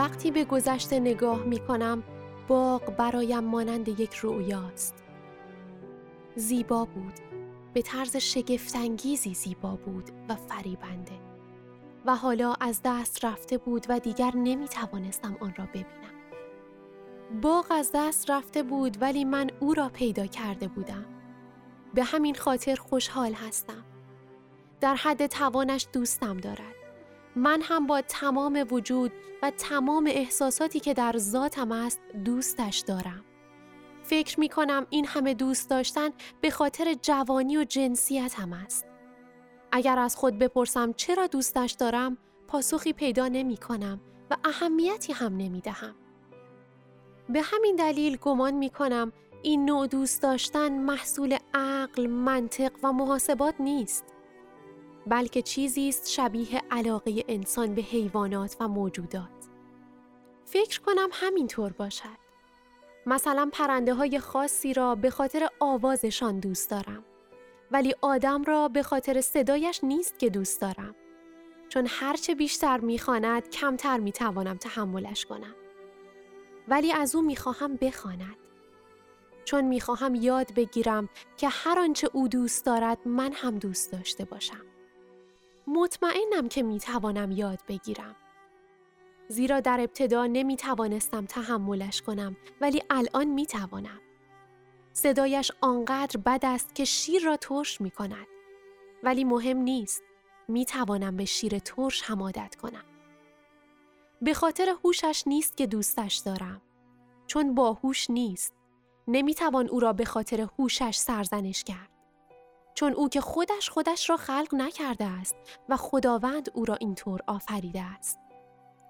وقتی به گذشته نگاه می کنم باغ برایم مانند یک رویاست. زیبا بود. به طرز شگفتانگیزی زیبا بود و فریبنده. و حالا از دست رفته بود و دیگر نمی توانستم آن را ببینم. باغ از دست رفته بود ولی من او را پیدا کرده بودم. به همین خاطر خوشحال هستم. در حد توانش دوستم دارد. من هم با تمام وجود و تمام احساساتی که در ذاتم است دوستش دارم. فکر می کنم این همه دوست داشتن به خاطر جوانی و جنسیتم است. اگر از خود بپرسم چرا دوستش دارم پاسخی پیدا نمی کنم و اهمیتی هم نمی دهم. به همین دلیل گمان می کنم این نوع دوست داشتن محصول عقل، منطق و محاسبات نیست. بلکه چیزی است شبیه علاقه انسان به حیوانات و موجودات. فکر کنم همینطور باشد. مثلا پرنده های خاصی را به خاطر آوازشان دوست دارم. ولی آدم را به خاطر صدایش نیست که دوست دارم. چون هرچه بیشتر می‌خواند کمتر می‌توانم تحملش کنم. ولی از او می‌خواهم بخواند. چون می‌خواهم یاد بگیرم که هر آنچه او دوست دارد من هم دوست داشته باشم. مطمئنم که می توانم یاد بگیرم. زیرا در ابتدا نمی توانستم تحملش کنم ولی الان می توانم. صدایش آنقدر بد است که شیر را ترش می کند. ولی مهم نیست. می توانم به شیر ترش هم عادت کنم. به خاطر هوشش نیست که دوستش دارم. چون با هوش نیست. نمی توان او را به خاطر هوشش سرزنش کرد. چون او که خودش خودش را خلق نکرده است و خداوند او را اینطور آفریده است.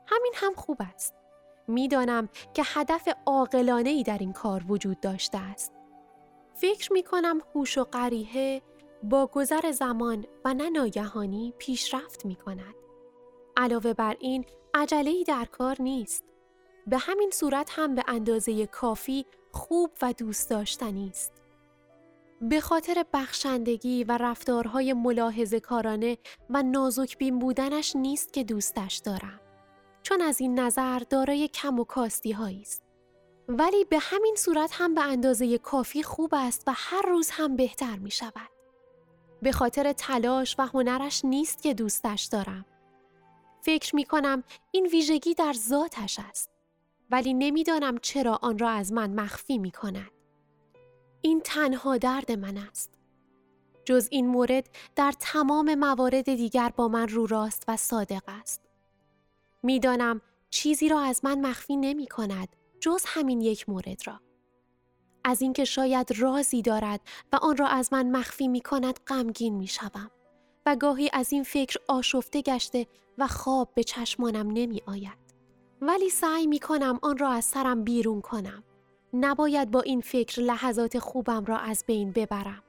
همین هم خوب است. می‌دانم که هدف عاقلانه ای در این کار وجود داشته است. فکر می کنم هوش و قریه با گذر زمان و نه ناگهانی پیشرفت می کند. علاوه بر این عجله در کار نیست. به همین صورت هم به اندازه کافی خوب و دوست داشتنی است. به خاطر بخشندگی و رفتارهای ملاحظه کارانه و نازک بین بودنش نیست که دوستش دارم. چون از این نظر دارای کم و کاستی است. ولی به همین صورت هم به اندازه کافی خوب است و هر روز هم بهتر می شود. به خاطر تلاش و هنرش نیست که دوستش دارم. فکر می کنم این ویژگی در ذاتش است. ولی نمی‌دانم چرا آن را از من مخفی می کند. این تنها درد من است. جز این مورد در تمام موارد دیگر با من رو راست و صادق است. می‌دانم چیزی را از من مخفی نمی کند جز همین یک مورد را. از اینکه شاید رازی دارد و آن را از من مخفی می کند غمگین می شوم و گاهی از این فکر آشفته گشته و خواب به چشمانم نمی آید. ولی سعی می کنم آن را از سرم بیرون کنم. نباید با این فکر لحظات خوبم را از بین ببرم.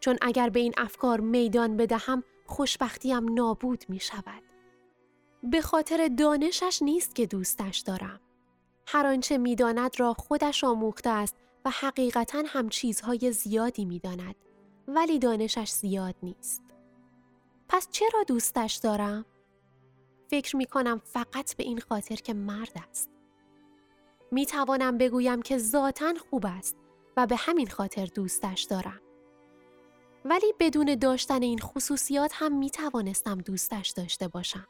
چون اگر به این افکار میدان بدهم خوشبختیم نابود می شود. به خاطر دانشش نیست که دوستش دارم. هر آنچه می‌داند را خودش آموخته است و حقیقتا هم چیزهای زیادی می‌داند ولی دانشش زیاد نیست. پس چرا دوستش دارم؟ فکر می کنم فقط به این خاطر که مرد است. می توانم بگویم که ذاتا خوب است و به همین خاطر دوستش دارم. ولی بدون داشتن این خصوصیات هم می توانستم دوستش داشته باشم.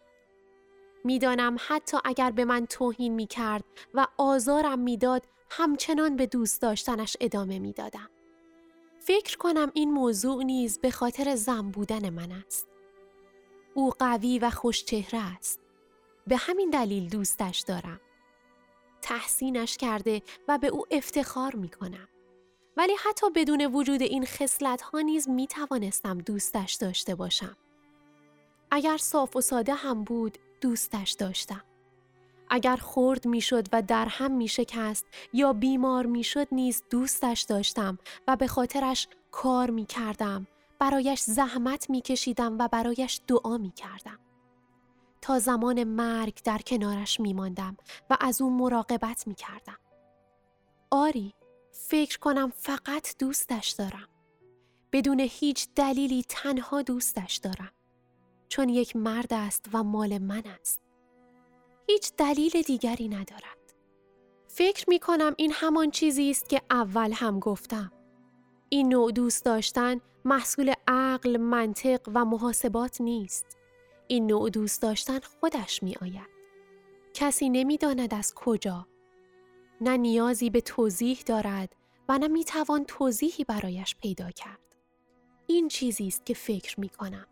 می‌دانم حتی اگر به من توهین می کرد و آزارم می‌داد همچنان به دوست داشتنش ادامه می دادم. فکر کنم این موضوع نیز به خاطر زن بودن من است. او قوی و خوشچهره است. به همین دلیل دوستش دارم. تحسینش کرده و به او افتخار می کنم. ولی حتی بدون وجود این خصلت ها نیز می توانستم دوستش داشته باشم. اگر صاف و ساده هم بود دوستش داشتم. اگر خرد می‌شد و در هم می شکست یا بیمار می شد نیز دوستش داشتم و به خاطرش کار می کردم برایش زحمت می کشیدم و برایش دعا می کردم. تا زمان مرگ در کنارش می ماندم و از او مراقبت می کردم. آری، فکر کنم فقط دوستش دارم. بدون هیچ دلیلی تنها دوستش دارم. چون یک مرد است و مال من است. هیچ دلیل دیگری ندارد. فکر می کنم این همان چیزی است که اول هم گفتم. این نوع دوست داشتن محصول عقل، منطق و محاسبات نیست. این نوع دوست داشتن خودش می آید. کسی نمی‌داند از کجا. نه نیازی به توضیح دارد و نه می توان توضیحی برایش پیدا کرد. این چیزی است که فکر می کنم.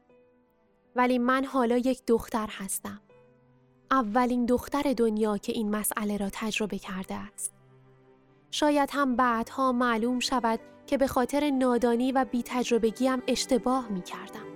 ولی من حالا یک دختر هستم. اولین دختر دنیا که این مسئله را تجربه کرده است. شاید هم بعدها معلوم شود که به خاطر نادانی و بی تجربگیم اشتباه می کردم.